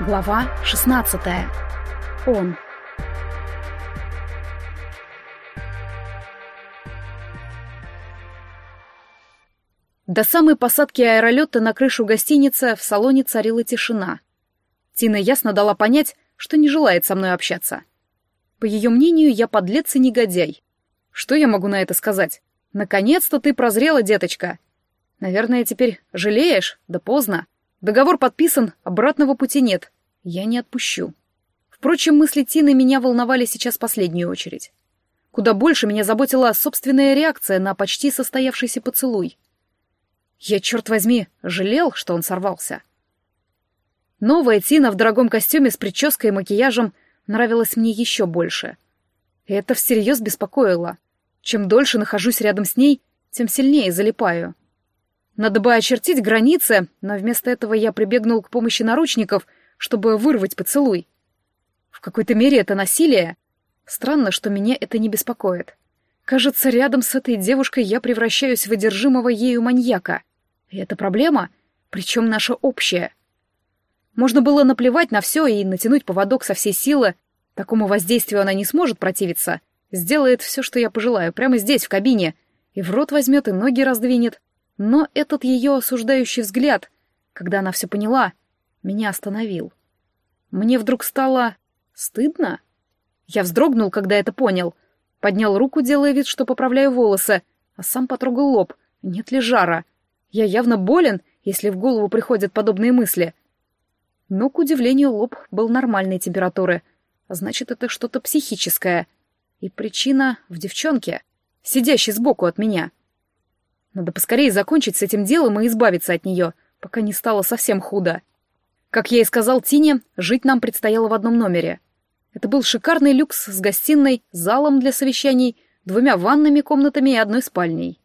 Глава 16. Он. До самой посадки аэролета на крышу гостиницы в салоне царила тишина. Тина ясно дала понять, что не желает со мной общаться. По ее мнению, я подлец и негодяй. Что я могу на это сказать? Наконец-то ты прозрела, деточка. Наверное, теперь жалеешь? Да поздно. Договор подписан, обратного пути нет. Я не отпущу. Впрочем, мысли Тины меня волновали сейчас в последнюю очередь. Куда больше меня заботила собственная реакция на почти состоявшийся поцелуй. Я, черт возьми, жалел, что он сорвался. Новая Тина в дорогом костюме с прической и макияжем нравилась мне еще больше. И это всерьез беспокоило. Чем дольше нахожусь рядом с ней, тем сильнее залипаю. Надо бы очертить границы, но вместо этого я прибегнул к помощи наручников, чтобы вырвать поцелуй. В какой-то мере это насилие. Странно, что меня это не беспокоит. Кажется, рядом с этой девушкой я превращаюсь в одержимого ею маньяка. И это проблема, причем наша общая. Можно было наплевать на все и натянуть поводок со всей силы. Такому воздействию она не сможет противиться. Сделает все, что я пожелаю, прямо здесь, в кабине. И в рот возьмет, и ноги раздвинет. Но этот ее осуждающий взгляд, когда она все поняла, меня остановил. Мне вдруг стало стыдно. Я вздрогнул, когда это понял. Поднял руку, делая вид, что поправляю волосы, а сам потрогал лоб. Нет ли жара? Я явно болен, если в голову приходят подобные мысли. Но, к удивлению, лоб был нормальной температуры. Значит, это что-то психическое. И причина в девчонке, сидящей сбоку от меня. — надо поскорее закончить с этим делом и избавиться от нее, пока не стало совсем худо. Как я и сказал Тине, жить нам предстояло в одном номере. Это был шикарный люкс с гостиной, залом для совещаний, двумя ванными комнатами и одной спальней.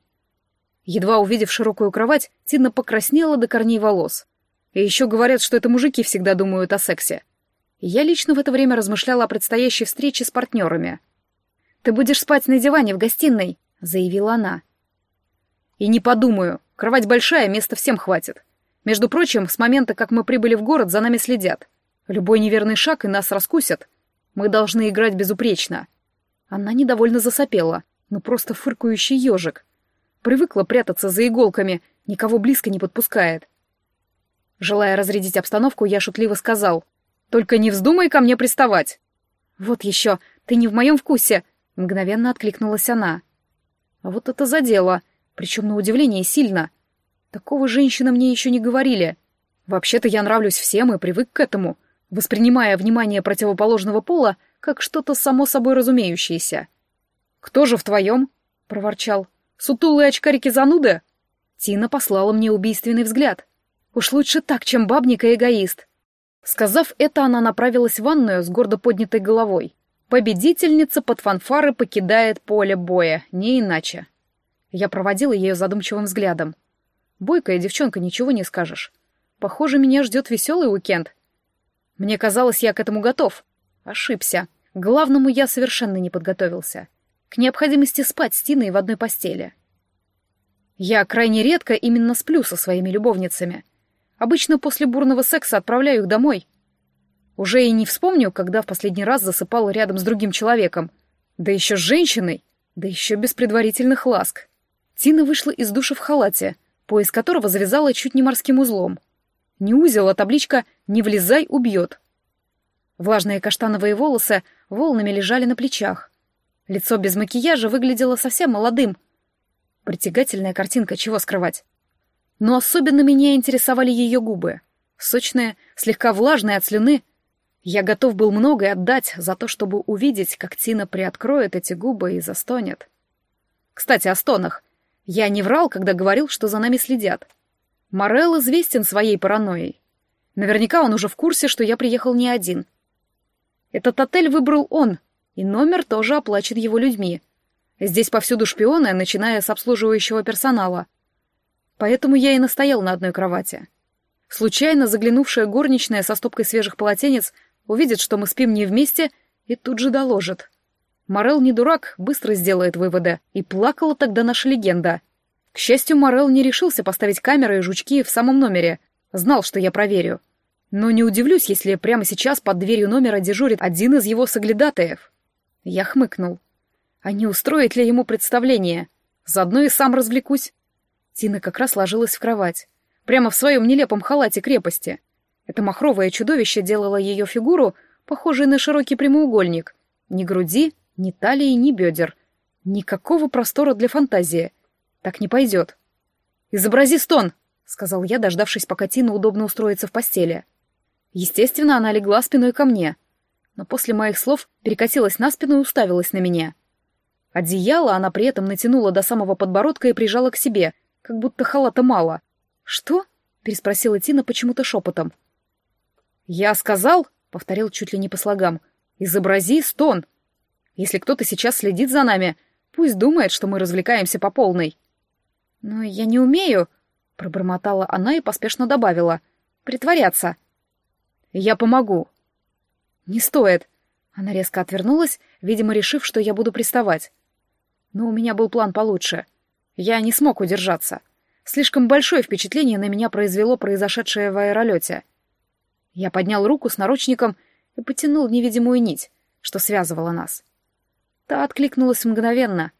Едва увидев широкую кровать, Тина покраснела до корней волос. И еще говорят, что это мужики всегда думают о сексе. Я лично в это время размышляла о предстоящей встрече с партнерами. «Ты будешь спать на диване в гостиной», — заявила она. И не подумаю. Кровать большая, места всем хватит. Между прочим, с момента, как мы прибыли в город, за нами следят. Любой неверный шаг и нас раскусят. Мы должны играть безупречно. Она недовольно засопела, ну просто фыркающий ежик. Привыкла прятаться за иголками, никого близко не подпускает. Желая разрядить обстановку, я шутливо сказал. «Только не вздумай ко мне приставать!» «Вот еще, ты не в моем вкусе!» — мгновенно откликнулась она. А вот это задело. Причем на удивление сильно. Такого женщины мне еще не говорили. Вообще-то я нравлюсь всем и привык к этому, воспринимая внимание противоположного пола как что-то само собой разумеющееся. «Кто же в твоем?» — проворчал. «Сутулые очкарики-зануды?» Тина послала мне убийственный взгляд. «Уж лучше так, чем бабник и эгоист». Сказав это, она направилась в ванную с гордо поднятой головой. Победительница под фанфары покидает поле боя, не иначе. Я проводила ее задумчивым взглядом. Бойкая девчонка, ничего не скажешь. Похоже, меня ждет веселый уикенд. Мне казалось, я к этому готов. Ошибся. К главному я совершенно не подготовился. К необходимости спать с Тиной в одной постели. Я крайне редко именно сплю со своими любовницами. Обычно после бурного секса отправляю их домой. Уже и не вспомню, когда в последний раз засыпал рядом с другим человеком. Да еще с женщиной, да еще без предварительных ласк. Тина вышла из душа в халате, пояс которого завязала чуть не морским узлом. Не узел, а табличка «Не влезай, убьет». Влажные каштановые волосы волнами лежали на плечах. Лицо без макияжа выглядело совсем молодым. Притягательная картинка, чего скрывать. Но особенно меня интересовали ее губы. Сочные, слегка влажные от слюны. Я готов был многое отдать за то, чтобы увидеть, как Тина приоткроет эти губы и застонет. Кстати, о стонах. Я не врал, когда говорил, что за нами следят. Морел известен своей паранойей. Наверняка он уже в курсе, что я приехал не один. Этот отель выбрал он, и номер тоже оплачен его людьми. Здесь повсюду шпионы, начиная с обслуживающего персонала. Поэтому я и настоял на одной кровати. Случайно заглянувшая горничная со стопкой свежих полотенец увидит, что мы спим не вместе, и тут же доложит. Морел не дурак, быстро сделает выводы. И плакала тогда наша легенда. К счастью, Морел не решился поставить камеры и жучки в самом номере. Знал, что я проверю. Но не удивлюсь, если прямо сейчас под дверью номера дежурит один из его соглядатаев. Я хмыкнул. А не устроит ли ему представление? Заодно и сам развлекусь. Тина как раз ложилась в кровать. Прямо в своем нелепом халате крепости. Это махровое чудовище делало ее фигуру, похожей на широкий прямоугольник. Ни груди, ни талии, ни бедер. Никакого простора для фантазии. Так не пойдет. «Изобрази стон!» — сказал я, дождавшись, пока Тина удобно устроится в постели. Естественно, она легла спиной ко мне. Но после моих слов перекатилась на спину и уставилась на меня. Одеяло она при этом натянула до самого подбородка и прижала к себе, как будто халата мало. «Что?» — переспросила Тина почему-то шепотом. «Я сказал», — повторил чуть ли не по слогам, — «изобрази стон. Если кто-то сейчас следит за нами, пусть думает, что мы развлекаемся по полной». «Но я не умею», — пробормотала она и поспешно добавила. «Притворяться». «Я помогу». «Не стоит». Она резко отвернулась, видимо, решив, что я буду приставать. Но у меня был план получше. Я не смог удержаться. Слишком большое впечатление на меня произвело произошедшее в аэролете. Я поднял руку с наручником и потянул невидимую нить, что связывала нас. Та откликнулась мгновенно.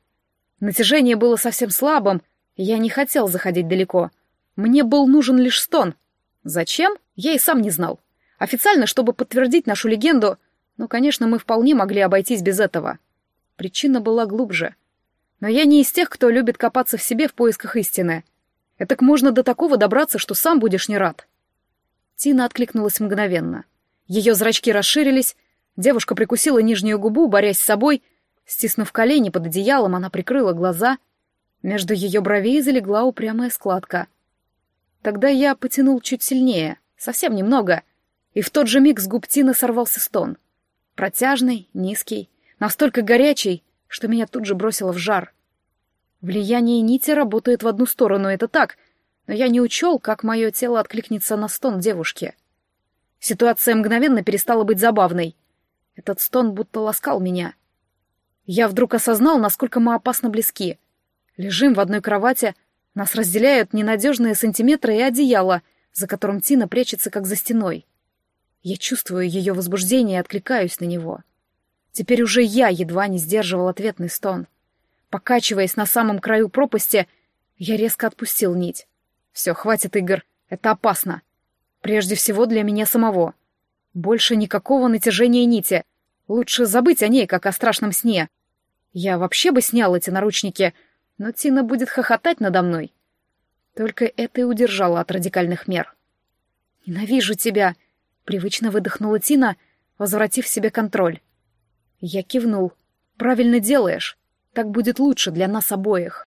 Натяжение было совсем слабым, я не хотел заходить далеко. Мне был нужен лишь стон. Зачем? Я и сам не знал. Официально, чтобы подтвердить нашу легенду, но, конечно, мы вполне могли обойтись без этого. Причина была глубже. Но я не из тех, кто любит копаться в себе в поисках истины. Этак можно до такого добраться, что сам будешь не рад. Тина откликнулась мгновенно. Ее зрачки расширились, девушка прикусила нижнюю губу, борясь с собой. Стиснув колени под одеялом, она прикрыла глаза. Между ее бровей залегла упрямая складка. Тогда я потянул чуть сильнее, совсем немного, и в тот же миг с губ Тины сорвался стон. Протяжный, низкий, настолько горячий, что меня тут же бросило в жар. Влияние нити работает в одну сторону, это так, но я не учел, как мое тело откликнется на стон девушки. Ситуация мгновенно перестала быть забавной. Этот стон будто ласкал меня. Я вдруг осознал, насколько мы опасно близки. Лежим в одной кровати, нас разделяют ненадежные сантиметры и одеяло, за которым Тина прячется, как за стеной. Я чувствую ее возбуждение и откликаюсь на него. Теперь уже я едва не сдерживал ответный стон. Покачиваясь на самом краю пропасти, я резко отпустил нить. Все, хватит игр, это опасно. Прежде всего для меня самого. Больше никакого натяжения нити. Лучше забыть о ней, как о страшном сне. Я вообще бы снял эти наручники, но Тина будет хохотать надо мной. Только это и удержало от радикальных мер. «Ненавижу тебя!» — привычно выдохнула Тина, возвратив себе контроль. Я кивнул. «Правильно делаешь. Так будет лучше для нас обоих».